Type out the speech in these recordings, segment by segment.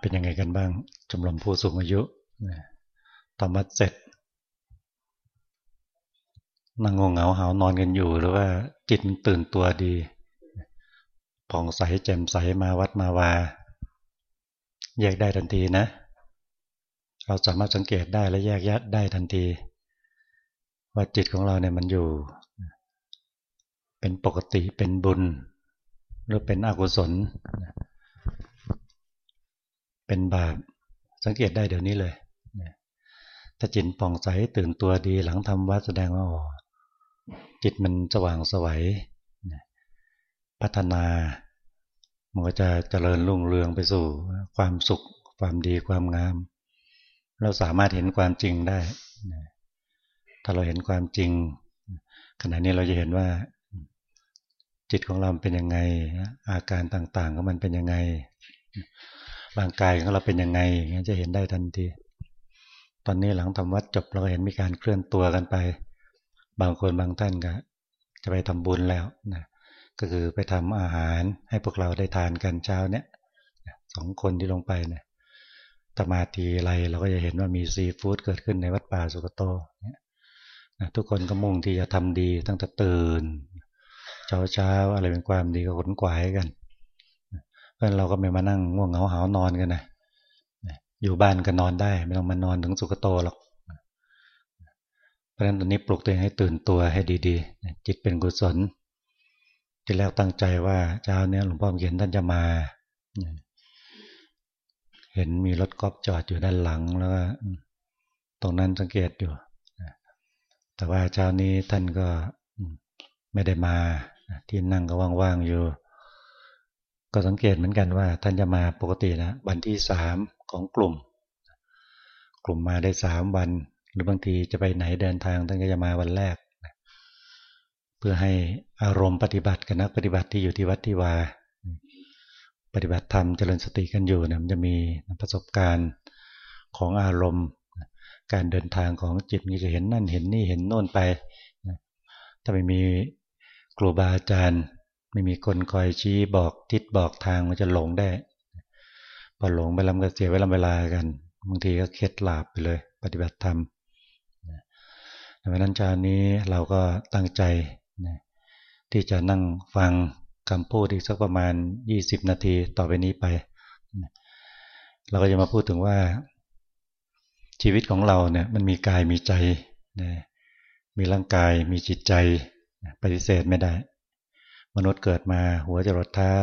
เป็นยังไงกันบ้างชมรมผู้สูงอายุทำวัดเสร็จนั่งงงเหงาหานอนกันอยู่ หรือว่าจิตตื่นตัวดีผ่องใสแจ่มใสมาวัดมาวา แยกได้ทันทีนะ เราสามารถสังเกตได้และแยกแยะได้ทันที ว่าจิตของเราเนี่ยมันอยู่ เป็นปกติเป็นบุญ หรือเป็นอกุศล เป็นบาป สังเกตได้เดี๋ยวนี้เลยถ้าจิตป่องใสตื่นตัวดีหลังทำวัดแสดงว่าจิตมันสว่างสวัยพัฒนามันก็จะเจริญรุ่งเรืองไปสู่ ความสุข ความดีความงาม เราสามารถเห็นความจริงได้ถ้าเราเห็นความจริง ขณะนี้เราจะเห็นว่า จิตของเราเป็นยังไง อาการต่างๆของมันเป็นยังไง ร่างกายของเราเป็นยังไงงั้นจะเห็นได้ทันที ตอนนี้หลังทำวัดจบเราเห็นมีการเคลื่อนตัวกันไป บางคนบางท่านก็จะไปทำบุญแล้วนะก็คือไปทำอาหารให้พวกเราได้ทานกันเช้าเนี้ยสองคนที่ลงไปเนี่ยตมาทีไรเราก็จะเห็นว่ามีซีฟู้ดเกิดขึ้นในวัดป่าสุกโตเนี่ยทุกคนก็มุ่งที่จะทำดีตั้งแต่ตื่นเช้าเช้าอะไรเป็นความดีก็ขนกวายกัน เพราะเราก็ไม่มานั่งง่วงเหงาหานอนกันนะอยู่บ้านก็นอนได้ ไม่ต้องมานอนถึงสุกโตหรอกเพราะฉะนั้นตอนนี้ปลุกตัวเองให้ตื่นตัวให้ดีๆ จิตเป็นกุศลที่แรกตั้งใจว่าเช้าเนี้ยหลวงพ่อเขียนท่านจะมา เห็นมีรถกอล์ฟจอดอยู่ด้านหลังแล้วก็ตรงนั้นสังเกตอยู่แต่ว่าเช้านี้ท่านก็ไม่ได้มาที่นั่งก็ว่างๆอยู่ ก็สังเกตเหมือนกันว่าท่านจะมาปกตินะวันที่สามของกลุ่ม กลุ่มมาได้สามวัน หรือบางทีจะไปไหนเดินทางท่านก็จะมาวันแรก เพื่อให้อารมณ์ปฏิบัติกับนักปฏิบัติที่อยู่ที่วัดที่วา ปฏิบัติธรรมเจริญสติกันอยู่เนี่ยมันจะมีประสบการณ์ของอารมณ์ การเดินทางของจิตมันจะเห็นนั่นเห็นนี่เห็นโน่นไปถ้าไม่มีครูบาอาจารย์ ไม่มีคนคอยชี้บอกทิศบอกทางมันจะหลงได้พอหลงไปแล้วก็เสียเวลาเวลากันบางทีก็เคล็ดหลาบไปเลย ปฏิบัติธรรมดังนั้นชานี้เราก็ตั้งใจที่จะนั่งฟังคำพูดอีกสักประมาณ 20 นาทีต่อไปนี้ไป เราก็จะมาพูดถึงว่า ชีวิตของเราเนี่ยมันมีกายมีใจ มีร่างกายมีจิตใจปฏิเสธไม่ได้ มนุษย์เกิดมาหัวจรดเท้า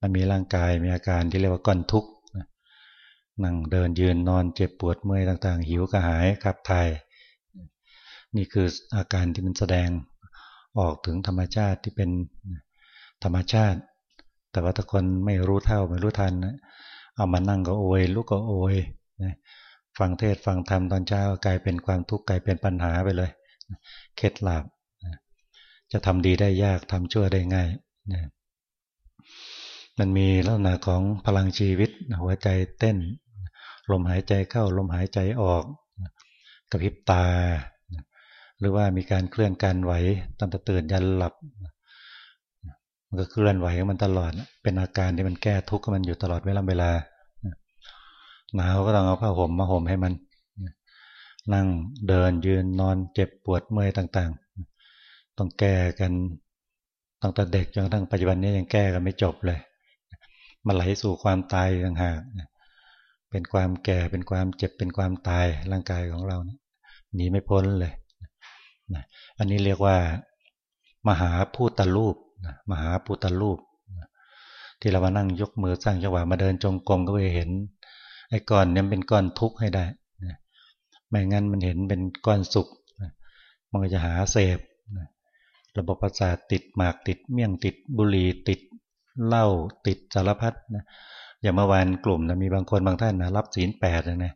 มันมีร่างกายมีอาการที่เรียกว่าก้อนทุกข์นั่งเดินยืนนอนเจ็บปวดเมื่อยต่างๆ หิวกระหายขับถ่ายนี่คืออาการที่มันแสดงออกถึงธรรมชาติที่เป็นธรรมชาติ แต่ว่าถ้าคนไม่รู้เท่าไม่รู้ทันนะเอามานั่งก็โอยลุกก็โอยนะฟังเทศฟังธรรมตอนเช้ากลายเป็นความทุกข์กลายเป็นปัญหาไปเลย เคล็ดลับ จะทำดีได้ยากทำชั่วได้ง่ายนะมันมีลักษณะของพลังชีวิต หัวใจเต้น ลมหายใจเข้าลมหายใจออกกระพริบตา หรือว่ามีการเคลื่อนการไหวตั้งแต่ตื่นยันหลับ มันก็เคลื่อนไหวมันตลอด เป็นอาการที่มันแก้ทุกข์มันอยู่ตลอดเวลาเวลาหนาวก็ต้องเอาผ้าห่มมาห่มให้มัน นั่งเดินยืนนอนเจ็บปวดเมื่อยต่างๆ ต้องแก้กันตั้งแต่เด็กจนกระทั้งปัจจุบันนี้ยังแก้กันไม่จบเลยมาไหลสู่ความตายต่างหากเป็นความแก่เป็นความเจ็บเป็นความตายร่างกายของเราหนีไม่พ้นเลยอันนี้เรียกว่า มหาพูตรูปมหาพูตรูป ที่เรามานั่งยกมือสร้างจังหวะมาเดินจงกรมก็ไปเห็นไอ้ก้อนนี้เป็นก้อนทุกข์ให้ได้ไม่งั้นมันเห็นเป็นก้อนสุขมันก็จะหาเสพ ระบบประสาทติดหมากติดเมี่ยงติดบุหรี่ติดเหล้าติดสารพัดนะอย่างเมื่อวานกลุ่มนะมีบางคนบางท่านนะรับศีลแปดนะ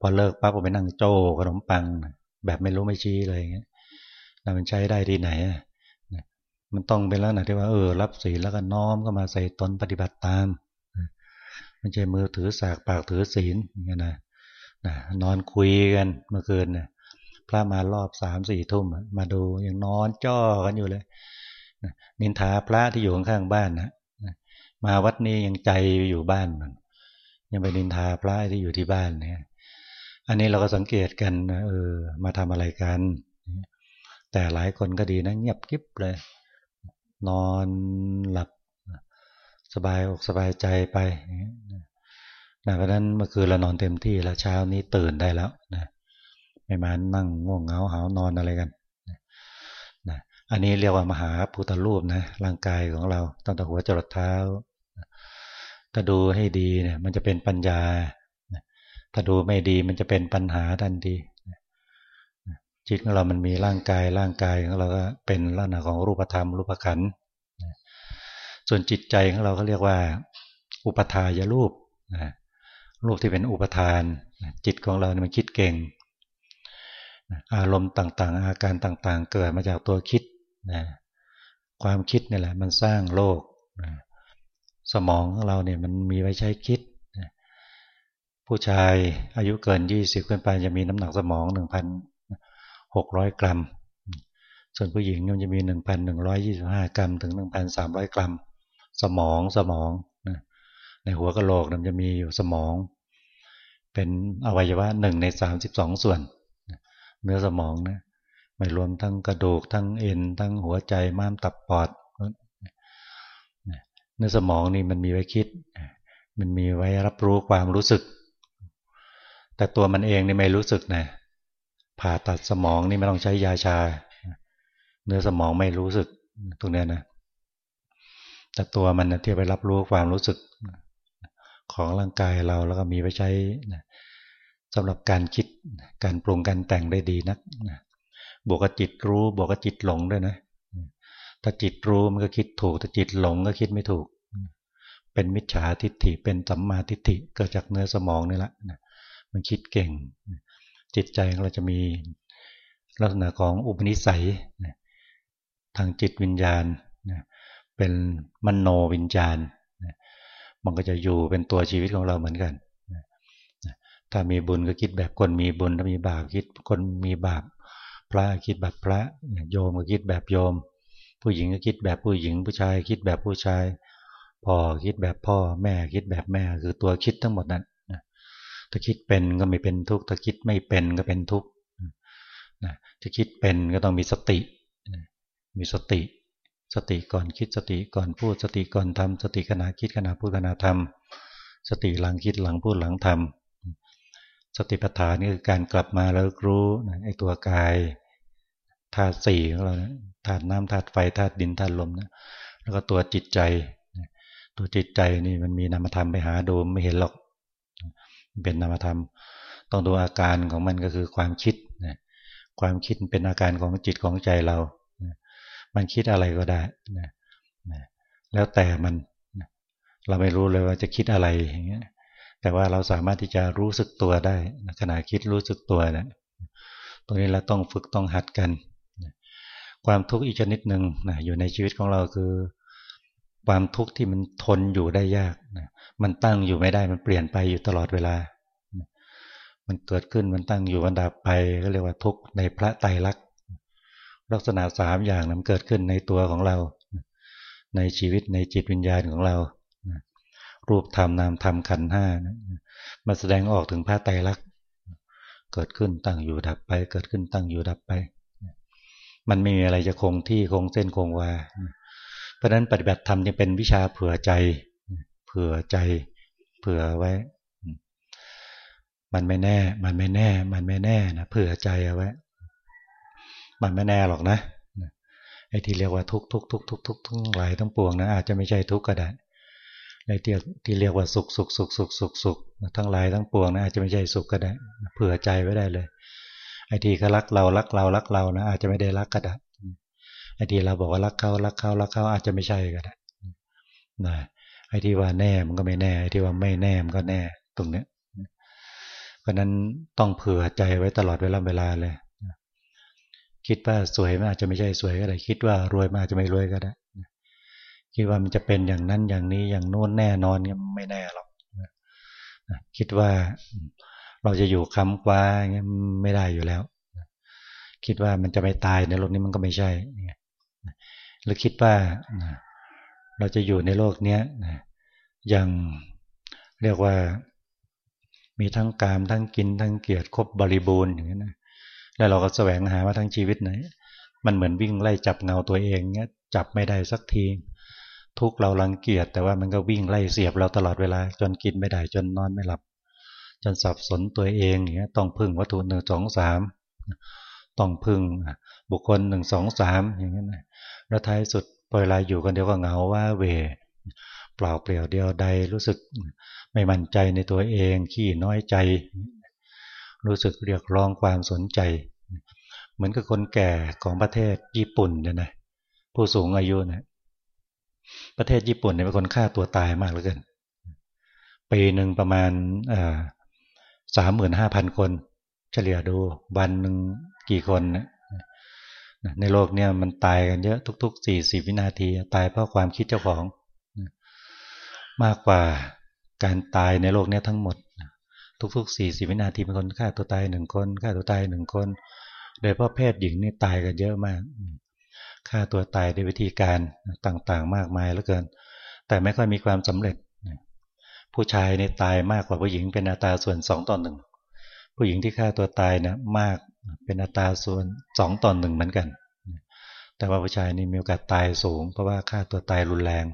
พอเลิกปั๊บก็ไปนั่งโจขนมปังนะแบบไม่รู้ไม่ชี้เลยอย่างเงี้ยมันใช้ได้ที่ไหนมันต้องเป็นลักษณะที่ว่าเออรับศีลแล้วก็น้อมก็มาใส่ตนปฏิบัติตามไม่ใช่มือถือสากปากถือศีลอย่างนี้นะนอนคุยกันเมื่อคืนเนี่ย พระมารอบสามสี่ทุ่มมาดูยังนอนจ้อกันอยู่เลยนินทาพระที่อยู่ข้างบ้านนะมาวัดนี้ยังใจอยู่บ้านมันยังไปนินทาพระที่อยู่ที่บ้านเนี่ย อันนี้เราก็สังเกตกันเออ มาทำอะไรกัน แต่หลายคนก็ดีนะเงียบกิ๊บเลย นอนหลับสบายอกสบายใจไปนะเพราะนั้นเมื่อคืนเรานอนเต็มที่แล้วเช้านี้ตื่นได้แล้วนะ ไม่มานั่งง่วงเหงาหานอนอะไรกันนะอันนี้เรียกว่ามหาพุทธรูปนะร่างกายของเราตั้งแต่หัวจรดเท้าถ้าดูให้ดีเนี่ย มันจะเป็นปัญญาถ้าดูไม่ดีมันจะเป็นปัญหาทันทีจิตของเรามันมีร่างกายร่างกายของเราก็เป็นลักษณะของรูปธรรมรูปขันส่วนจิตใจของเราเขาเรียกว่า อุปทายรูปรูปที่เป็นอุปทาน จิตของเราเนี่ยมันคิดเก่ง อารมณ์ต่างๆ อาการต่างๆ เกิดมาจากตัวคิดนะความคิดนี่แหละมันสร้างโลกนะสมองของเราเนี่ยมันมีไว้ใช้คิดนะผู้ชายอายุเกิน 20ขึ้นไปจะมีน้ำหนักสมอง 1,600 กรัม ส่วนผู้หญิงมันจะมี 1,125 กรัม ถึง 1,300 กรัม สมองสมองนะในหัวกะโหลกมันจะมีอยู่สมอง เป็นอวัยวะหนึ่งใน 32 ส่วน เนื้อสมองนะไม่รวมทั้งกระดูกทั้งเอ็นทั้งหัวใจม้ามตับปอดเนื้อสมองนี่มันมีไว้คิด มันมีไว้รับรู้ความรู้สึก แต่ตัวมันเองนี่ไม่รู้สึกนะผ่าตัดสมองนี่ไม่ต้องใช้ยาชา เนื้อสมองไม่รู้สึกตรงนี้นะแต่ตัวมันที่ไปรับรู้ความรู้สึก ของร่างกายเราแล้วก็มีไว้ใช้ สำหรับการคิดการปรุงการแต่งได้ดีนักบวกกับจิตรู้บวกกับจิตหลงด้วยนะถ้าจิตรู้มันก็คิดถูก ถ้าจิตหลงก็คิดไม่ถูก เป็นมิจฉาทิฏฐิเป็นสัมมาทิฏฐิเกิดจากเนื้อสมองนี่แหละมันคิดเก่ง จิตใจของเราจะมีลักษณะของอุปนิสัยทางจิตวิญญาณเป็นมโนวิญญาณมันก็จะอยู่เป็นตัวชีวิตของเราเหมือนกัน ถ้ามีบุญก็คิดแบบคนมีบุญ ถ้ามีบาปคิดคนมีบาป พระคิดแบบพระโยมก็คิดแบบโยม ผู้หญิงก็คิดแบบผู้หญิง ผู้ชายคิดแบบผู้ชาย พ่อคิดแบบพ่อ แม่คิดแบบแม่ คือตัวคิดทั้งหมดนั้นถ้าคิดเป็นก็ไม่เป็นทุกข์ ถ้าคิดไม่เป็นก็เป็นทุกข์ถ้าคิดเป็นก็ต้องมีสติ มีสติ สติก่อนคิดสติก่อนพูดสติก่อนทำสติขณะคิดขณะพูดขณะทำสติหลังคิดหลังพูดหลังทำ สติปัฏฐานนี่คือการกลับมาแล้วรู้ไอ้ตัวกายธาตุสี่ของเราธาตุน้ำธาตุไฟธาตุดินธาตุลมนะแล้วก็ตัวจิตใจ ตัวจิตใจนี่มันมีนามธรรมไปหาดูไม่เห็นหรอก เป็นนามธรรม ต้องดูอาการของมันก็คือความคิดความคิดเป็นอาการของจิตของใจเรา มันคิดอะไรก็ได้นะแล้วแต่มัน เราไม่รู้เลยว่าจะคิดอะไรอย่างเงี้ย แต่ว่าเราสามารถที่จะรู้สึกตัวได้ขณะคิดรู้สึกตัวนะตรงนี้เราต้องฝึกต้องหัดกัน ความทุกข์อีกชนิดหนึ่งนะอยู่ในชีวิตของเราคือ ความทุกข์ที่มันทนอยู่ได้ยากนะมันตั้งอยู่ไม่ได้มันเปลี่ยนไปอยู่ตลอดเวลา มันเกิดขึ้นมันตั้งอยู่มันดับไปก็เรียกว่าทุกข์ในพระไตรลักษณ์ลักษณะสามอย่างนั้นเกิดขึ้นในตัวของเรา ในชีวิตในจิตวิญญาณของเรา รูปธรรมนามธรรมขันห้ามาแสดงออกถึงพระไตรลักษณ์เกิดขึ้นตั้งอยู่ดับไป เกิดขึ้นตั้งอยู่ดับไป มันไม่มีอะไรจะคงที่คงเส้นคงวาเพราะฉะนั้นปฏิบัติธรรมจะเป็นวิชาเผื่อใจ เผื่อใจ เผื่อไว้ มันไม่แน่ มันไม่แน่ มันไม่แน่นะเผื่อใจเอาไว้มันไม่แน่หรอกนะไอ้ที่เรียกว่าทุกทุกทุกทุกทุกทั้งหลายทั้งปวงนะอาจจะไม่ใช่ทุกก็ได้ ในที่ที่เรียกว่าสุขสุขสุขสุขสุขสุขทั้งหลายทั้งปวงนะอาจจะไม่ใช่สุขก็ได้ เผื่อใจไว้ได้เลย ไอ้ที่เขารักเรารักเรารักเรานะอาจจะไม่ได้รักก็ได้ไอ้ที่เราบอกว่ารักเขารักเขารักเขาอาจจะไม่ใช่ก็ได้นะไอ้ที่ว่าแน่มันก็ไม่แน่ ไอ้ที่ว่าไม่แน่มันก็แน่ตรงเนี้ยเพราะนั้นต้องเผื่อใจไว้ตลอดเวลาเวลาเลยคิดว่าสวยมันอาจจะไม่ใช่สวยก็ได้ คิดว่ารวยมันอาจจะไม่รวยก็ได้ คิดว่ามันจะเป็นอย่างนั้นอย่างนี้อย่างโน้นแน่นอนเนี่ยไม่แน่หรอกคิดว่าเราจะอยู่ค้ำกว้าเงี้ยไม่ได้อยู่แล้ว คิดว่ามันจะไม่ตายในโลกนี้มันก็ไม่ใช่หรือคิดว่าเราจะอยู่ในโลกเนี้ยอย่างเรียกว่ามีทั้งกามทั้งกินทั้งเกียรติครบบริบูรณ์อย่างนี้นะแล้วเราก็แสวงหาว่าทั้งชีวิตไหน มันเหมือนวิ่งไล่จับเงาตัวเองเงี้ยจับไม่ได้สักที ทุกเราลังเกียจแต่ว่ามันก็วิ่งไล่เสียบเราตลอดเวลา จนกินไม่ได้จนนอนไม่หลับ จนสับสนตัวเองอย่างเงี้ยต้องพึ่งวัตถุหนึ่งสองสามต้องพึ่งบุคคลหนึ่งสองสามอย่างเงี้ยนะแล้วท้ายสุดเวลายอยู่กันเดียวก็เหงาว่าเวเปล่าเปลี่ยวเดียวใดรู้สึกไม่มั่นใจในตัวเองขี้น้อยใจ รู้สึกเรียกร้องความสนใจ เหมือนกับคนแก่ของประเทศญี่ปุ่นเนี่ยนะผู้สูงอายุเนะ ประเทศญี่ปุ่นเนี่ยเป็นคนฆ่าตัวตายมากเหลือเกิน ปีหนึ่งประมาณสามหมื่นห้าพันคน เฉลี่ยดูวันหนึ่งกี่คนนะในโลกเนี่ยมันตายกันเยอะทุกๆสี่สิบวินาที ตายเพราะความคิดเจ้าของ มากกว่าการตายในโลกเนี้ทั้งหมด ทุกๆสี่สิบวินาทีมีคนฆ่าตัวตายหนึ่งคนฆ่าตัวตายหนึ่งคน โดยเพราะเพศหญิงนี่ตายกันเยอะมาก ฆ่าตัวตายด้วยวิธีการต่างๆ มากมายเหลือเกิน แต่ไม่ค่อยมีความสำเร็จ ผู้ชายในตายมากกว่าผู้หญิงเป็นอัตราส่วนสองต่อหนึ่งผู้หญิงที่ฆ่าตัวตายนะมากเป็นอัตราส่วนสองต่อหนึ่งเหมือนกัน แต่ว่าผู้ชายนี่มีโอกาสตายสูง เพราะว่าฆ่าตัวตายรุนแรง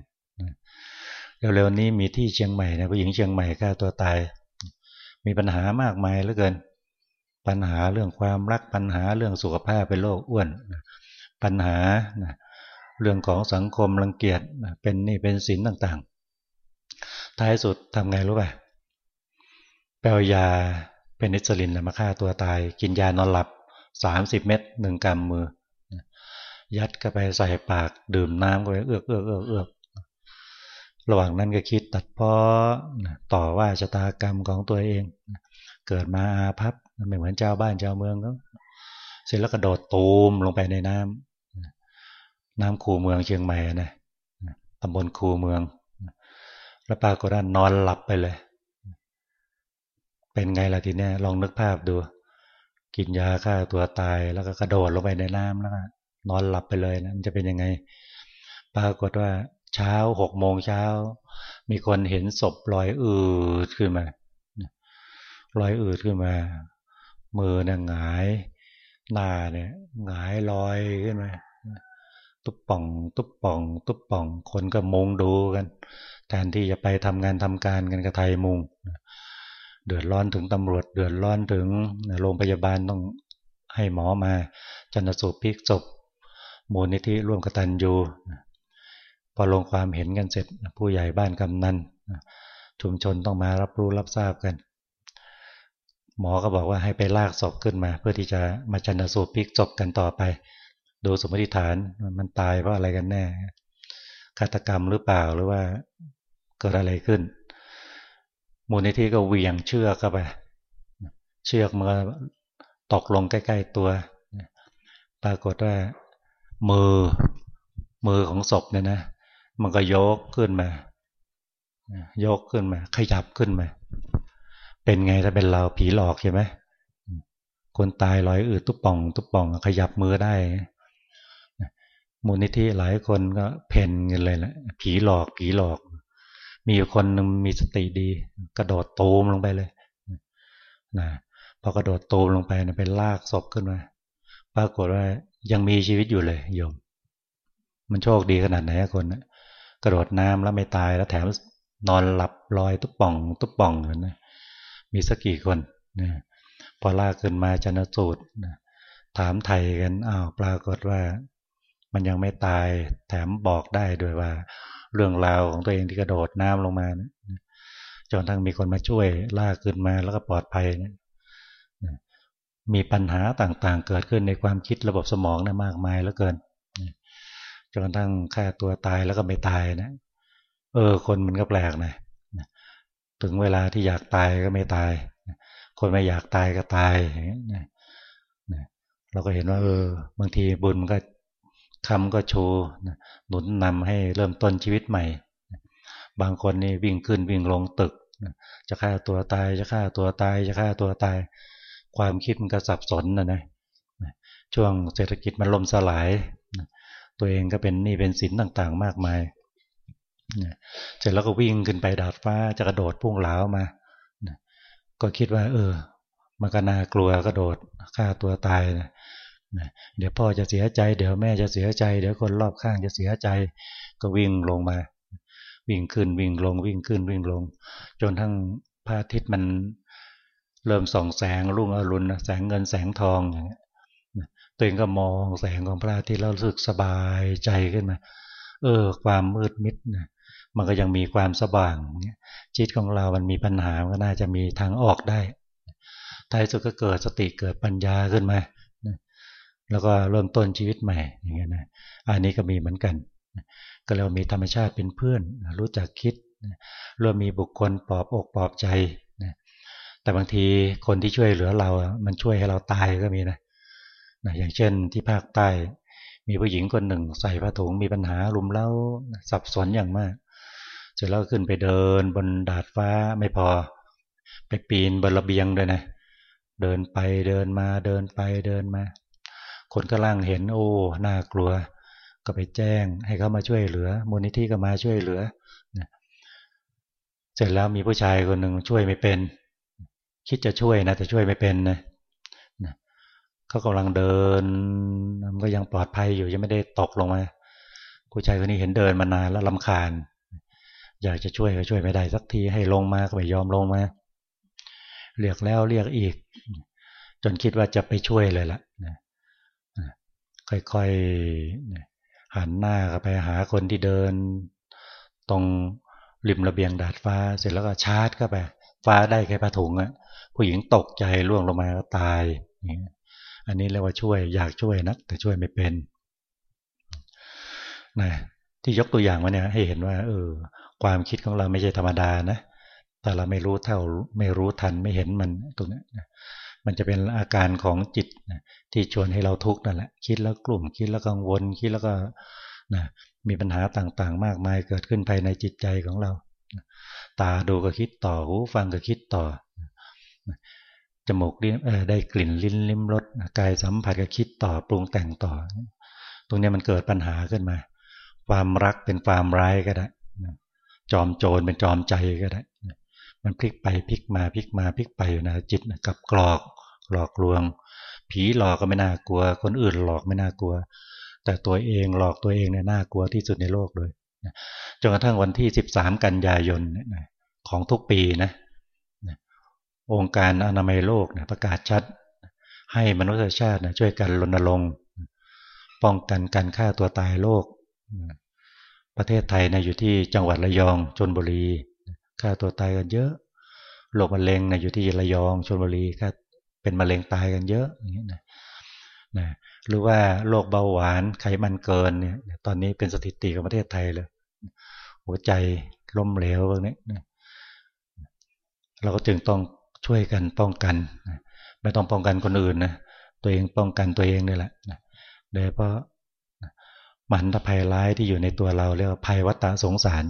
เร็วๆนี้มีที่เชียงใหม่นะผู้หญิงเชียงใหม่ฆ่าตัวตาย มีปัญหามากมายเหลือเกิน ปัญหาเรื่องความรักปัญหาเรื่องสุขภาพเป็นโรคอ้วน ปัญหาเรื่องของสังคมรังเกียจเป็นนี่เป็นสินต่างๆ ท้ายสุดทำไงรู้ป่ะแปลยาเป็นนิสลินมาฆ่าตัวตาย กินยานอนหลับสามสิบเม็ดหนึ่งกำมือ ยัดเข้าไปใส่ปากดื่มน้ำก็ไปเอือกเอือกเอือกเอือกระหว่างนั้นก็คิดตัดพ้อต่อว่าชะตากรรมของตัวเอง เกิดมาอาภัพไม่เหมือนเจ้าบ้านเจ้าเมืองก็เสร็จแล้วก็โดดตูมลงไปในน้ำ น้ำคูเมืองเชียงใหม่นะตำบลคูเมือง แล้วปรากฏว่านอนหลับไปเลย เป็นไงล่ะทีนี้ลองนึกภาพดู กินยาฆ่าตัวตายแล้วก็กระโดดลงไปในน้ำแล้วนอนหลับไปเลยนะมันจะเป็นยังไง ปรากฏว่าเช้าหกโมงเช้า มีคนเห็นศพลอยอืดขึ้นมาลอยอืดขึ้นมา มือเนี่ยหงาย หน้าเนี่ยหงายลอยขึ้นมา ตุ๊บป่อง ตุ๊บป่อง ตุ๊บป่อง คนก็มุงดูกัน แทนที่จะไปทำงานทำการกันกับไทยมุงเดือดร้อนถึงตำรวจ เดือดร้อนถึงโรงพยาบาลต้องให้หมอมาจันสูบพิกศพมูลนิธิร่วมกตันยูพอลงความเห็นกันเสร็จผู้ใหญ่บ้านกำนันชุมชนต้องมารับรู้รับทราบกัน หมอก็บอกว่าให้ไปลากศพขึ้นมา เพื่อที่จะมาชันสูตรพิกศพกันต่อไป ดูสมมติฐานมันตายเพราะอะไรกันแน่ฆาตกรรมหรือเปล่าหรือว่าเกิดอะไรขึ้น มูลนิธิก็เวียงเชือกเข้าไป เชือกมันตกลงใกล้ ๆตัว ปรากฏว่ามือมือของศพเนี่ยนะ มันก็ยกขึ้นมายกขึ้นมา ขยับขึ้นมา เป็นไงถ้าเป็นเราผีหลอกใช่ไหมคนตายลอยอืดตุ๊บป่อง ตุ๊บป่อง ขยับมือได้ มูลนิธิหลายคนก็เพ่นกันเลยแหละผีหลอกผีหลอก มีอยู่คนนึงมีสติดี กระโดดตูมลงไปเลยนะพอกระโดดตูมลงไปนะเป็นลากศพขึ้นมาปรากฏว่ายังมีชีวิตอยู่เลยโยม มันโชคดีขนาดไหนคนนะกระโดดน้ำแล้วไม่ตายแล้วแถมนอนหลับลอยตุ๊บป่อง ตุ๊บป่องอยู่นะมีสักกี่คนนะพอลากขึ้นมาจนสูตรนะถามไทยกันอ้าวปรากฏว่า มันยังไม่ตายแถมบอกได้ด้วยว่า เรื่องราวของตัวเองที่กระโดดน้ำลงมานะจนทั้งมีคนมาช่วยลากขึ้นมาแล้วก็ปลอดภัยนะมีปัญหาต่างๆ เกิดขึ้นในความคิดระบบสมองนะมากมายเหลือเกินจนทั่งฆ่าตัวตายแล้วก็ไม่ตายนะเออ คนมันก็แปลกนะถึงเวลาที่อยากตายก็ไม่ตาย คนไม่อยากตายก็ตายเราก็เห็นว่า เออบางทีบุญมันก็ คำก็ชูหนุนนำให้เริ่มต้นชีวิตใหม่ บางคนนี่วิ่งขึ้นวิ่งลงตึก จะฆ่าตัวตายจะฆ่าตัวตายจะฆ่าตัวตาย ความคิดมันก็สับสนนะนะช่วงเศรษฐกิจมันล่มสลาย ตัวเองก็เป็นนี่เป็นสินต่างๆ มากมายเสร็จแล้วก็วิ่งขึ้นไปดาดฟ้าจะกระโดดพุ่งเหลามาก็คิดว่า เออมันก็น่ากลัวกระโดดฆ่าตัวตายนะ เดี๋ยวพ่อจะเสียใจ เดี๋ยวแม่จะเสียใจ เดี๋ยวคนรอบข้างจะเสียใจ ก็วิ่งลงมา วิ่งขึ้นวิ่งลง วิ่งขึ้นวิ่งลง จนทั้งพระอาทิตย์มันเริ่มส่องแสงรุ่งอรุณแสงเงินแสงทองอย่างเงี้ยตัวเองก็มองแสงของพระอาทิตย์แล้วรู้สึกสบายใจขึ้นมา เออ ความมืดมิดนะมันก็ยังมีความสว่างจิตของเรามันมีปัญหาก็น่าจะมีทางออกได้ท้ายสุดก็เกิดสติเกิดปัญญาขึ้นมา แล้วก็เริ่มต้นชีวิตใหม่อย่างเงี้ยนะอันนี้ก็มีเหมือนกัน ก็เรามีธรรมชาติเป็นเพื่อน รู้จักคิดเริ่มมีบุคคลปลอบอกปลอบใจแต่บางทีคนที่ช่วยเหลือเรา มันช่วยให้เราตายก็มีนะนะอย่างเช่นที่ภาคใต้ มีผู้หญิงคนหนึ่ง ใส่ผ้าถุงมีปัญหาลุมเล้าสับสนอย่างมาก เสร็จแล้วขึ้นไปเดินบนดาดฟ้าไม่พอ ไปปีนบนระเบียงเลยนะ เดินไปเดินมาเดินไปเดินมา คนก็ล่างเห็นโอ้น่ากลัว ก็ไปแจ้ง ให้เขามาช่วยเหลือ มูลนิธิก็มาช่วยเหลือเสร็จแล้วมีผู้ชายคนหนึ่งช่วยไม่เป็น คิดจะช่วยนะแต่ช่วยไม่เป็นนะเขากำลังเดินมันก็ยังปลอดภัยอยู่ยังไม่ได้ตกลงมาผู้ชายคนนี้เห็นเดินมานานแล้วลำคาญ อยากจะช่วยก็ช่วยไม่ได้สักทีให้ลงมาก็ไม่ยอมลงมาเรียกแล้วเรียกอีก จนคิดว่าจะไปช่วยเลยล่ะ ค่อยๆหันหน้าไปหาคนที่เดิน ตรงริมระเบียงดาดฟ้า เสร็จแล้วก็ชาร์จเข้าไป ฟ้าได้แค่ผ้าถุงอะผู้หญิงตกใจล่วงลงมาก็ตาย อันนี้เรียกว่าช่วยอยากช่วยนะแต่ช่วยไม่เป็นนะที่ยกตัวอย่างมาเนี่ยให้เห็นว่า เออ ความคิดของเราไม่ใช่ธรรมดานะแต่เราไม่รู้เท่าไม่รู้ทันไม่เห็นมันตรงนี้ มันจะเป็นอาการของจิตที่ชวนให้เราทุกข์นั่นแหละคิดแล้วกลุ่มคิดแล้วกังวลคิดแล้วก็นะมีปัญหาต่างๆ มากมายเกิดขึ้นภายในจิตใจของเรา ตาดูก็คิดต่อหูฟังก็คิดต่อจมูกได้กลิ่นลิ้นลิ้มรสกายสัมผัสกับคิดต่อปรุงแต่งต่อ ตรงนี้มันเกิดปัญหาขึ้นมา ความรักเป็นความร้ายก็ได้จอมโจรเป็นจอมใจก็ได้ มันพลิกไปพลิกมาพลิกมาพลิกไปอยู่นะจิตกับกรอกหลอกลวง ผีหลอกก็ไม่น่ากลัว คนอื่นหลอกไม่น่ากลัว แต่ตัวเองหลอกตัวเองเนี่ยน่ากลัวที่สุดในโลกเลยจนกระทั่งวันที่ 13 กันยายนของทุกปีนะองค์การอนามัยโลกประกาศชัด ให้มนุษยชาติช่วยกันรณรงค์ป้องกันการฆ่าตัวตายโลก ประเทศไทยนะอยู่ที่จังหวัดระยองชนบุรี ฆ่าตัวตายกันเยอะโรคมะเร็งนะอยู่ที่ระยองชนบุรีค่เป็นมะเร็งตายกันเยอะอย่างนี้นะนะหรือว่าโรคเบาหวานไขมันเกินเนี่ย ตอนนี้เป็นสถิติของประเทศไทยเลย หัวใจล้มเหลวพวกนี้เราก็จึงต้องช่วยกันป้องกันไม่ต้องป้องกันคนอื่นนะตัวเองป้องกันตัวเองนี่แหละโดยเพราะมันภัยร้ายที่อยู่ในตัวเราเรียกว่าภัยวัฏสงสาร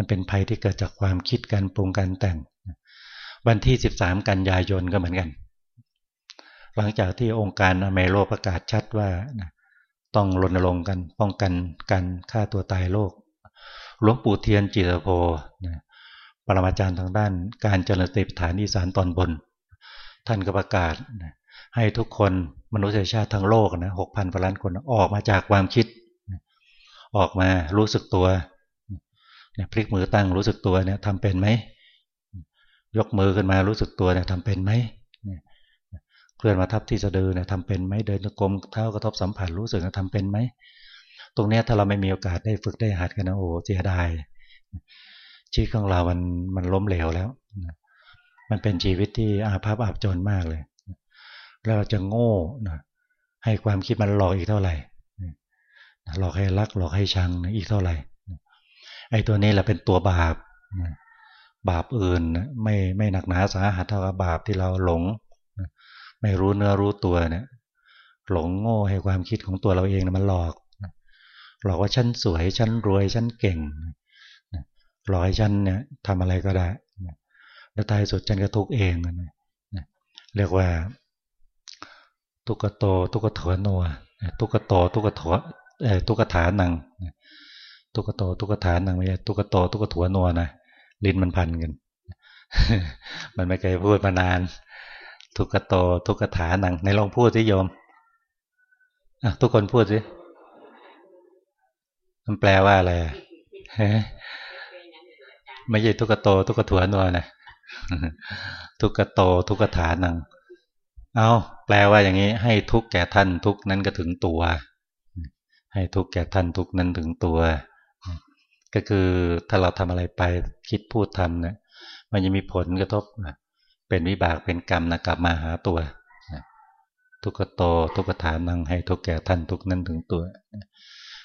มันเป็นภัยที่เกิดจากความคิดกันปรุงกันแต่ง วันที่ 13 กันยายนก็เหมือนกัน หลังจากที่องค์การอเมโลประกาศชัดว่าต้องรณรงค์กันป้องกันการฆ่าตัวตายโลกหลวงปู่เทียนจิตโพปรมาจารย์ทางด้าน การเจริญสติปัฏฐานอีสานตอนบน ท่านก็ประกาศให้ทุกคนมนุษยชาติทั้งโลกนะหกพันล้านคนออกมาจากความคิด ออกมารู้สึกตัว พลิกมือตั้งรู้สึกตัวเนี่ยทำเป็นไหมยกมือขึ้นมารู้สึกตัวเนี่ยทำเป็นไหมเคลื่อนมาทับที่สะดือเนี่ยทำเป็นไหมเดินกลมเท้ากระทบสัมผัสรู้สึกทำเป็นไหมตรงนี้ถ้าเราไม่มีโอกาสได้ฝึกได้หัดกันนะโอ้เสียดายชีวิตของเรามันมันล้มเหลวแล้วมันเป็นชีวิตที่อาภัพอับจนมากเลย แล้วเราจะโง่นะให้ความคิดมันหลอกอีกเท่าไหร่หลอกให้รักหลอกให้ชังอีกเท่าไหร่ ไอ้ตัวนี้แหละเป็นตัวบาปบาปอื่นไม่ไม่หนักหนาสาหัสเท่ากับบาปที่เราหลง ไม่รู้เนื้อรู้ตัวเนี่ย หลงโง่ให้ความคิดของตัวเราเองมันหลอกหลอกว่าฉันสวยฉันรวยฉันเก่งปล่อยฉันเนี่ยทำอะไรก็ได้แล้วท้ายสุดฉันก็ทุกเองนะเรียกว่า ตุกโต ตุกถวนัวตุกโต ตุกถตุกถานัง ตุกโตตุกถานนังไม่ใช่ตุกโตตุกถัวนัวนะลิ้นมันพันกัน มันไม่เคยพูดมานาน ทุกโตทุกฐานังในลองพูดสิโยมทุกคนพูดสิมันแปลว่าอะไรไม่ใช่ทุกโตทุกถัวนัวนะทุกโตทุกฐานัง เอาแปลว่าอย่างนี้ ให้ทุกแก่ท่านทุกนั้นก็ถึงตัว ให้ทุกแก่ท่านทุกนั้นถึงตัว ก็คือถ้าเราทำอะไรไปคิดพูดทำเนี่ยมันจะมีผลกระทบเป็นวิบากเป็นกรรมนะกลับมาหาตัวทุกขโตทุกขฐานังให้ทุกแก่ท่านทุกนั้นถึงตัว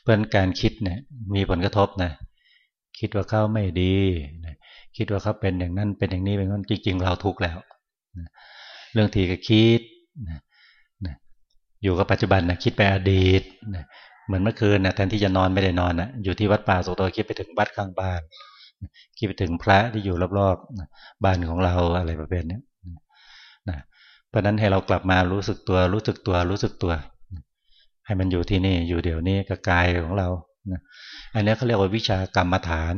เพราะการคิดเนี่ยมีผลกระทบนะ คิดว่าเขาไม่ดี คิดว่าเขาเป็นอย่างนั้นเป็นอย่างนี้เป็นนั้นจริง ๆ เราทุกข์แล้วเรื่องทีก็คิดอยู่กับปัจจุบันนะคิดไปอดีต เหมือนเมื่อคืนนะแทนที่จะนอนไม่ได้นอนนะอยู่ที่วัดป่าสุโตคิดไปถึงวัดข้างบ้าน คิดไปถึงพระที่อยู่รอบๆบ้านของเราอะไรประเภทนี้นะเพราะนั้นให้เรากลับมารู้สึกตัว รู้สึกตัว รู้สึกตัว ให้มันอยู่ที่นี่อยู่เดี๋ยวนี้กับกายของเราอันนี้เขาเรียกว่าวิชากรรมฐาน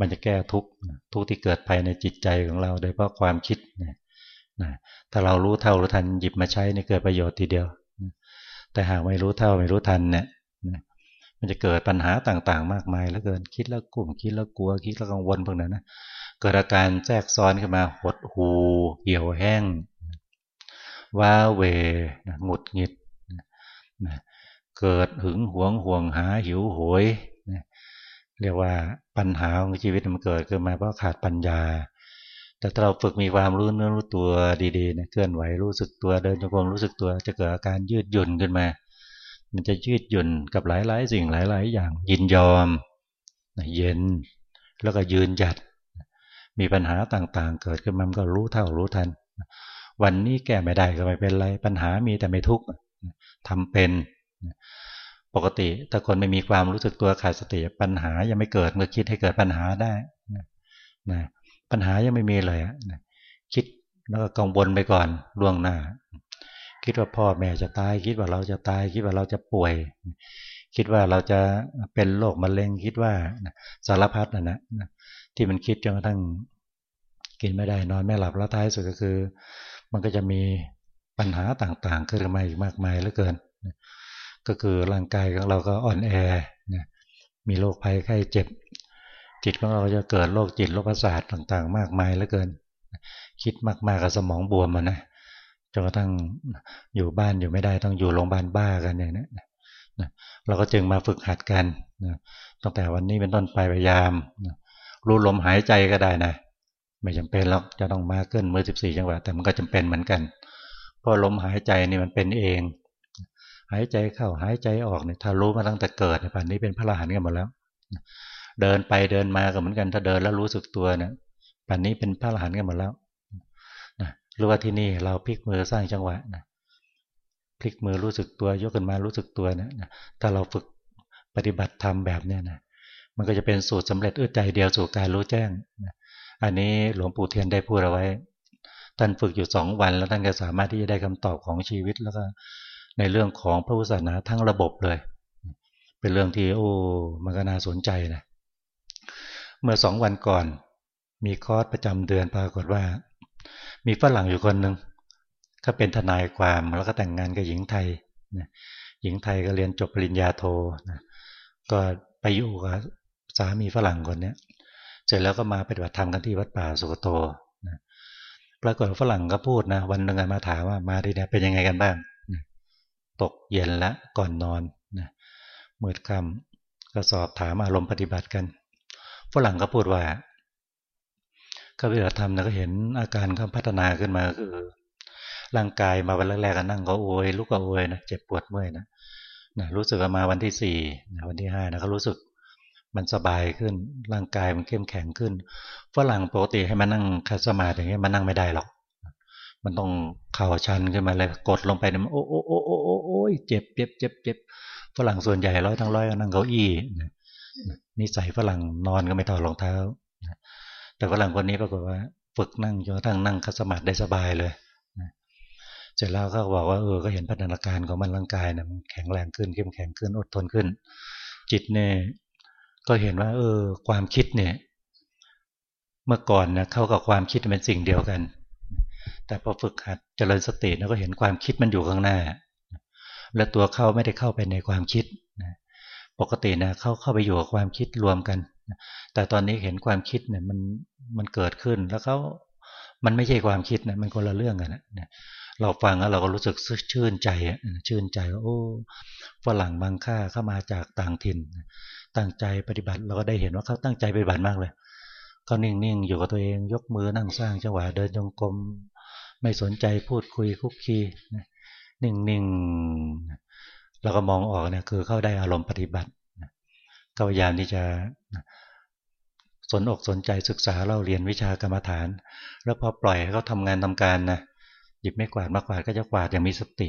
มันจะแก้ทุกทุกที่เกิดภายในจิตใจของเรา โดยเพราะความคิดนะถ้าเรารู้เท่ารู้ทันหยิบมาใช้ในเกิดประโยชน์ทีเดียว แต่หากไม่รู้เท่าไม่รู้ทันเนี่ยมันจะเกิดปัญหาต่างๆ มากมายแล้วเกินคิดแล้วกลุ่มคิดแล้วกลัวคิดแล้วกังวลพวกนั้นนะเกิดอาการแทรกซ้อนขึ้นมาหดหูเหี่ยวแห้งว้าเวหงุดหงิดเกิดหึงหวงห่วงหาหิวโหยเรียกว่าปัญหาของชีวิตมันเกิดขึ้นมาเพราะขาดปัญญา แต่ถ้าเราฝึกมีความรู้เนื้อรู้ตัวดีๆเนี่ยเคลื่อนไหวรู้สึกตัวเดินจงกรมรู้สึกตัวจะเกิดอาการยืดหยุ่นขึ้นมา มันจะยืดหยุ่นกับหลายๆ สิ่งหลาย ๆ อย่างยินยอมเย็นแล้วก็ยืนหยัด มีปัญหาต่างๆ เกิดขึ้นมันก็รู้เท่ารู้ทัน วันนี้แก้ไม่ได้ก็ไม่เป็นไรปัญหามีแต่ไม่ทุกข์ทำเป็นปกติถ้าคนไม่มีความรู้สึกตัวขาดสติปัญหายังไม่เกิดเมื่อคิดให้เกิดปัญหาได้นะ ปัญหายังไม่มีเลยนะคิดแล้วก็กังวลไปก่อนล่วงหน้า คิดว่าพ่อแม่จะตาย คิดว่าเราจะตาย คิดว่าเราจะป่วย คิดว่าเราจะเป็นโรคมะเร็งคิดว่าสารพัดนะนะที่มันคิดจนกระทั่งกินไม่ได้นอนไม่หลับแล้วท้ายสุดก็คือ มันก็จะมีปัญหาต่างๆขึ้นมาอีกมากมายเหลือเกิน ก็คือร่างกายของเราก็อ่อนแอมีโรคภัยไข้เจ็บ จิตของเราจะเกิดโรคจิตโรคประสาทต่างๆ มากมายเหลือเกิน คิดมากๆกับสมองบวมมันนะจนกระทั่งอยู่บ้านอยู่ไม่ได้ต้องอยู่โรงพยาบาลบ้ากันอย่างนี้นะเราก็จึงมาฝึกหัดกันนะตั้งแต่วันนี้เป็นต้นไปพยายามนะรู้ลมหายใจก็ได้นะไม่จำเป็นหรอกจะต้องมาเกินมือสิบสี่จังหวะแต่มันก็จำเป็นเหมือนกัน เพราะลมหายใจนี่มันเป็นเอง หายใจเข้าหายใจออกเนี่ยถ้ารู้มาตั้งแต่เกิดในป่านนี้เป็นพระอรหันต์กันหมดแล้ว เดินไปเดินมาก็เหมือนกัน ถ้าเดินแล้วรู้สึกตัวเนี่ยป่านนี้เป็นพระอรหันต์กันหมดแล้วนะหรือว่าที่นี่เราพลิกมือสร้างจังหวะนะพลิกมือรู้สึกตัวยกขึ้นมารู้สึกตัวเนี่ยถ้าเราฝึกปฏิบัติธรรมแบบเนี้ยนะมันก็จะเป็นสูตรสำเร็จอึดใจเดียวสู่การรู้แจ้งอันนี้หลวงปู่เทียนได้พูดเอาไว้ ท่านฝึกอยู่สองวัน แล้วท่านก็สามารถที่จะได้คำตอบของชีวิตแล้วก็ในเรื่องของพระพุทธศาสนาทั้งระบบเลย เป็นเรื่องที่โอ้มันก็น่าสนใจนะ มื่อสองวันก่อน มีคอร์สประจำเดือนปรากฏว่า มีฝรั่งอยู่คนหนึ่งก็เป็นทนายความแล้วก็แต่งงานกับหญิงไทยหญิงไทยก็เรียนจบปริญญาโทนะก็ไปอยู่กับสามีฝรั่งคนนี้เสร็จแล้วก็มาปฏิบัติธรรมกันที่วัดป่าสุกโตนะปรากฏฝรั่งก็พูดนะวันหนึ่งมาถามว่ามาที่นี่เป็นยังไงกันบ้างตกเย็นละก่อนนอนนะมืดค่ำก็สอบถามอารมณ์ปฏิบัติกัน ฝรั่งก็พูดว่าเขาปฏิบัติธรรมนะก็เห็นอาการเขาพัฒนาขึ้นมาคือ ร่างกายมาวันแรกๆก็นั่งก็โวยลุกก็โวยนะเจ็บปวดเมื่อยนะนะรู้สึกมาวันที่สี่นะวันที่ห้านะเขารู้สึกมันสบายขึ้น ร่างกายมันเข้มแข็งขึ้นฝรั่งปกติให้มานั่งคัสมาอย่างเงี้ยมันนั่งไม่ได้หรอก มันต้องเข่าชันขึ้นมาเลยกดลงไปเนี่ยโอ้โอ้โอ้โอ้โอ้โอ้เจ็บเจ็บเจ็บเจ็บฝรั่งส่วนใหญ่ร้อยทั้งร้อยก็นั่งเก้าอี้นี่ ใส่ฝรั่งนอนก็ไม่ถอดรองเท้า แต่ฝรั่งคนนี้ปรากฏว่า ฝึกนั่งจนกระทั่งนั่งคัสมาธิได้สบายเลยเสร็จแล้วก็บอกว่าเออก็เห็นพัฒนาการของมันร่างกายนะมันแข็งแรงขึ้นเข้มแข็งขึ้นอดทนขึ้น จิตเนี่ยก็เห็นว่า เออ ความคิดเนี่ย เมื่อก่อนนะเข้ากับความคิดเป็นสิ่งเดียวกัน แต่พอฝึกหัดเจริญสติแล้วก็เห็นความคิดมันอยู่ข้างหน้า และตัวเข้าไม่ได้เข้าไปในความคิด ปกตินะเข้าเข้าไปอยู่กับความคิดรวมกัน แต่ตอนนี้เห็นความคิดเนี่ยมันมันเกิดขึ้นแล้วเขามันไม่ใช่ความคิดนะมันคนละเรื่องกันนะเราฟังแล้วเราก็รู้สึกชื่นใจชื่นใจว่าโอ้ฝรั่งบางค่าเข้ามาจากต่างถิ่น ตั้งใจปฏิบัติเราก็ได้เห็นว่าเขาตั้งใจปฏิบัติมากเลยเขานิ่งๆอยู่กับตัวเองยกมือนั่งสร้างจังหวะเดินจงกรมไม่สนใจพูดคุยคุกคีนิ่งๆ เราก็มองออกเนี่ยคือเข้าได้อารมณ์ปฏิบัติก็พยายามที่จะสนอกสนใจศึกษาเราเรียนวิชากรรมฐาน แล้วพอปล่อยให้เขาทำงานทำการนะหยิบไม่กวาดมากวาดก็จะกวาดอย่างมีสติ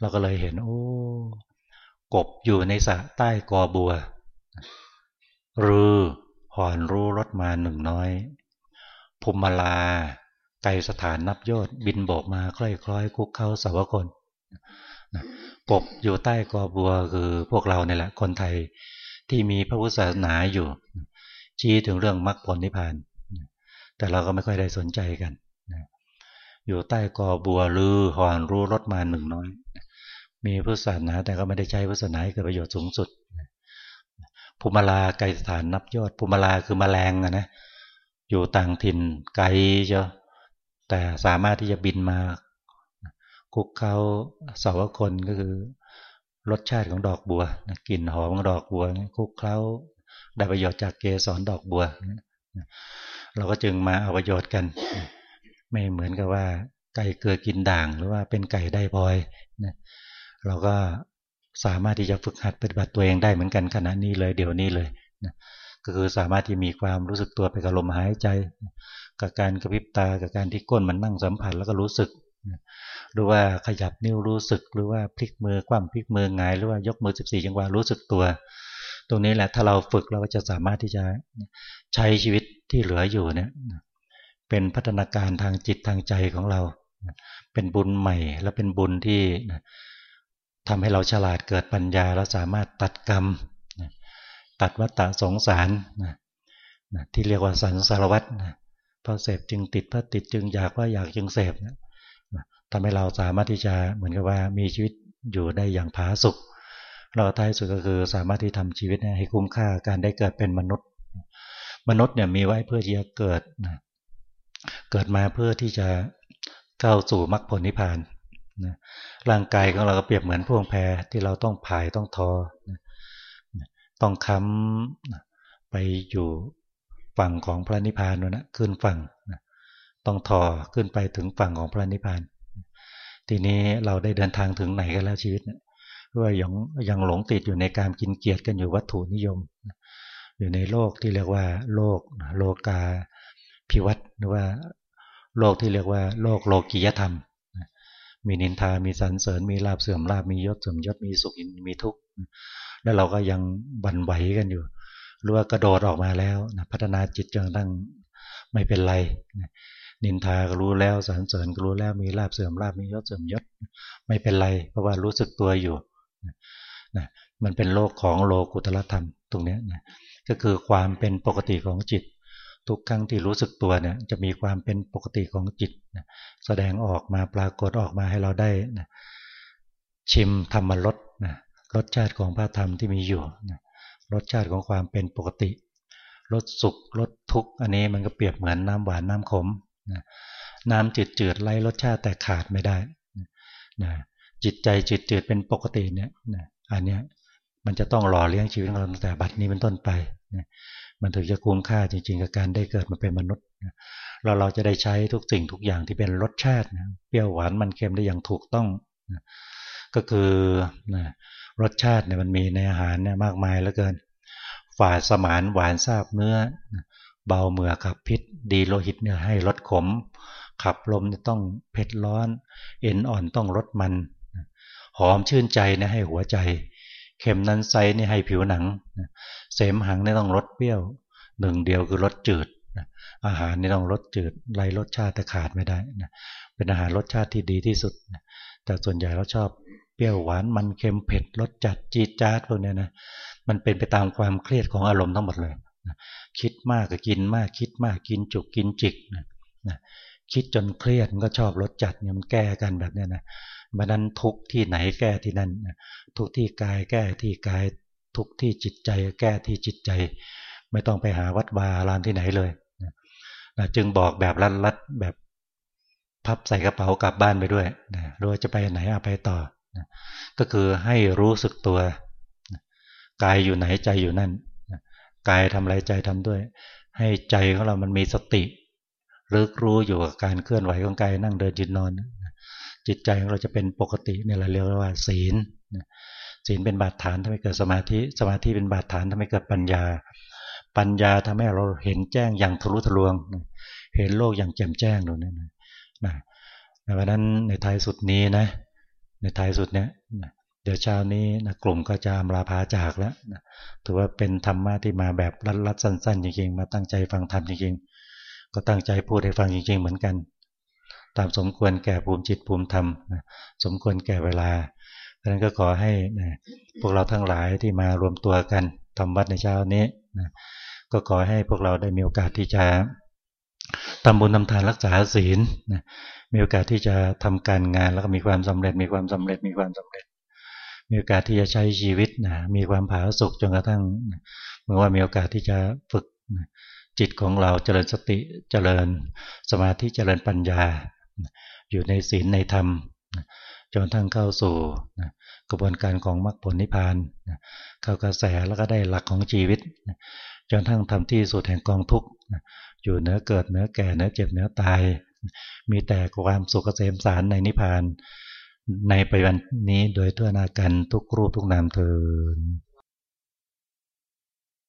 เราก็เลยเห็น โอ้กบอยู่ในสระใต้กอบัวรือหอนรู้รถมาหนึ่งน้อยภูมิลา ไกลสถานนับยอดบินโบกมาคล้อยคล้อยคุกเข้าสาวคน กบอยู่ใต้กอบัวคือพวกเราเนี่ยแหละ คนไทยที่มีพระพุทธศาสนาอยู่ ชี้ถึงเรื่องมรรคผลนิพพาน แต่เราก็ไม่ค่อยได้สนใจกันอยู่ใต้กอบัวลือหอนรู้รถมาหนึ่งน้อย มีพุทธศาสนาแต่ก็ไม่ได้ใช้พุทธศาสนาให้เกิดประโยชน์สูงสุดภูมิลาไกลสถานนับยอดภูมิลาคือมแมลงนะอยู่ต่างถิ่นไกลเจ้าแต่สามารถที่จะบินมา คุกเขาสาวคนก็คือ รสชาติของดอกบัวกลิ่นหอมของดอกบัวคุกเขาได้ประโยชน์จากเกสรดอกบัว เราก็จึงมาเอาประโยชน์กัน ไม่เหมือนกับว่า ไก่เกลือกินด่าง หรือว่าเป็นไก่ได้พลอยนะเราก็สามารถที่จะฝึกหัดปฏิบัติตัวเองได้เหมือนกันขณะนี้เลยเดี๋ยวนี้เลยนะก็คือสามารถที่มีความรู้สึกตัวไปกับลมหายใจ กับการกระพริบตากับการที่ก้นมันนั่งสัมผัสแล้วก็รู้สึก หรือว่าขยับนิ้วรู้สึก หรือว่าพลิกมือคว่ำพลิกมือหงายหรือว่ายกมือ 14 จังหวะรู้สึกตัว ตรงนี้แหละถ้าเราฝึกเราก็จะสามารถที่จะใช้ชีวิตที่เหลืออยู่เนี่ยเป็นพัฒนาการทางจิตทางใจของเรา เป็นบุญใหม่และเป็นบุญที่ทำให้เราฉลาดเกิดปัญญาแล้วสามารถตัดกรรม ตัดวัฏฏะสงสารที่เรียกว่าสันสารวัตรพอเสพจึงติดพอติดจึงอยากว่าอยากจึงเสพ ทำให้เราสามารถที่จะเหมือนกับว่ามีชีวิตอยู่ได้อย่างผาสุกเราท้ายสุดก็คือสามารถที่ทำชีวิตให้คุ้มค่าการได้เกิดเป็นมนุษย์ มนุษย์เนี่ยมีไว้เพื่อที่จะเกิดนะเกิดมาเพื่อที่จะเข้าสู่มรรคผลนิพพานร่างกายของเราก็เปรียบเหมือนพวงแพที่เราต้องผายต้องทอต้องค้ำไปอยู่ฝั่งของพระนิพพานนะขึ้นฝั่งต้องทอขึ้นไปถึงฝั่งของพระนิพพาน ทีนี้เราได้เดินทางถึงไหนกันแล้วชีวิตเนี่ยว่ายังยังหลงติดอยู่ในการกินเกียรติกันอยู่วัตถุนิยม อยู่ในโลกที่เรียกว่า โลกโลกาพิวัตหรือว่า โลกที่เรียกว่า โลกโลกียธรรม มีนินทา มีสรรเสริญ มีลาบเสื่อมลาบมียศเสื่อมยศมีสุขมีทุกข์แล้วเราก็ยังบันไหวกันอยู่ หรือว่ากระโดดออกมาแล้วนะพัฒนาจิตจนตั้งไม่เป็นไร นินทาก็รู้แล้วสรรเสริญก็รู้แล้วมีลาบเสื่อมลาบมียศเสื่อมยศไม่เป็นไร เพราะว่ารู้สึกตัวอยู่นะมันเป็นโลกของโลกุตละธรรมตรงนี้นะก็คือความเป็นปกติของจิต ทุกครั้งที่รู้สึกตัวเนี่ยจะมีความเป็นปกติของจิตนะแสดงออกมาปรากฏออกมาให้เราได้นะชิมธรรมรสนะรสชาติของพระธรรมที่มีอยู่นะรสชาติของความเป็นปกติรสสุขรสทุกข์อันนี้มันก็เปรียบเหมือนน้ำหวานน้ำขม นะน้ำจืดจืดไล่รสชาติแต่ขาดไม่ได้นะจิตใจจืดจืดเป็นปกติเนี่ยอันเนี้ยมันจะต้องหล่อเลี้ยงชีวิตของเราตั้งแต่บัดนี้เป็นต้นไปมันถึงจะคุ้มค่าจริงๆกับการได้เกิดมาเป็นมนุษย์เราเราจะได้ใช้ทุกสิ่งทุกอย่างที่เป็นรสชาติเปรี้ยวหวานมันเค็มได้อย่างถูกต้องก็คือรสชาติเนี่ยมันมีในอาหารเนี่ยมากมายเหลือเกินฝาสมานหวานซาบเนื้อ เบาเมื่อขับพิษ ดีโลหิตเนี่ยให้ลดขม ขับลมต้องเผ็ดร้อน เอ็นอ่อนต้องลดมัน หอมชื่นใจนะให้หัวใจ เข็มนั้นไซนี่ให้ผิวหนัง เสมหังนี่ต้องรสเปรี้ยว หนึ่งเดียวคือรสจืด อาหารนี่ต้องรสจืดไรรสชาติขาดไม่ได้ เป็นอาหารรสชาติที่ดีที่สุด แต่ส่วนใหญ่เราชอบเปรี้ยวหวานมันเค็มเผ็ดรสจัดจีดจ๊าดพวกนี้นะมันเป็นไปตามความเครียดของอารมณ์ทั้งหมดเลย คิดมากก็กินมาก คิดมากกินจุกกินจิกนะคิดจนเครียดก็ชอบรสจัดเนี่ยมันแก้กันแบบนี้นะบันั้นทุกที่ไหนแก้ที่นั่นทุกที่กายแก้ที่กาย ทุกที่จิตใจแก้ที่จิตใจ ไม่ต้องไปหาวัดบาลานที่ไหนเลยนะจึงบอกแบบรัดๆแบบพับใส่กระเป๋ากลับบ้านไปด้วยนะรู้จะไปไหนเอาไปต่อนะก็คือให้รู้สึกตัวนะกายอยู่ไหนใจอยู่นั่น กายทำอะไรใจทำด้วย ให้ใจของเรามันมีสติรึกรู้อยู่กับการเคลื่อนไหวของกายนั่งเดินยืนนอน จิตใจของเราจะเป็นปกติเนี่ยเราเรียกว่าศีลศีลเป็นบาดฐานทำให้เกิดสมาธิสมาธิเป็นบาดฐานทำให้เกิดปัญญา ปัญญาทำให้เราเห็นแจ้งอย่างทะลุทะลวง เห็นโลกอย่างแจ่มแจ้งดูนี่นะนะเพราะนั้นในท้ายสุดนี้นะ ในท้ายสุดเนี้ย ดี๋ยวเช้านี้นะกลุ่มก็จะมลาพาจากแล้วนะถือว่าเป็นธรรมะที่มาแบบรัดๆสั้นๆจริงๆ มาตั้งใจฟังธรรมจริงๆ ก็ตั้งใจพูดให้ฟังจริงๆ เหมือนกัน ตามสมควรแก่ภูมิจิตภูมิธรรมนะสมควรแก่เวลาดังนั้นก็ขอให้นะพวกเราทั้งหลายที่มารวมตัวกันทำวัดในเช้านี้นะก็ขอให้พวกเราได้มีโอกาสที่จะทำบุญทำทานรักษาศีลนะมีโอกาสที่จะทำการงานแล้วก็มีความสำเร็จ มีความสำเร็จมีความสำเร็จ มีโอกาสที่จะใช้ชีวิตนะมีความผาสุกจนกระทั่งเหมื่อว่ามีโอกาสที่จะฝึกจิตของเราเจริญสติเจริญสมาธิเจริญปัญญา อยู่ในศีลในธรรมจนทั้งเข้าสู่กระบวนการของมรรคผลนิพพานเข้ากระแสแล้วก็ได้หลักของชีวิตจนทั้งทำที่สุดแห่งกองทุกข์อยู่เนื้อเกิดเนื้อแก่เนื้อเจ็บเนื้อตาย มีแต่ความสุขเกษมสารในนิพพาน ในปัจจุบันนี้โดยทั่วนากันทุกรูปทุกนามเทิน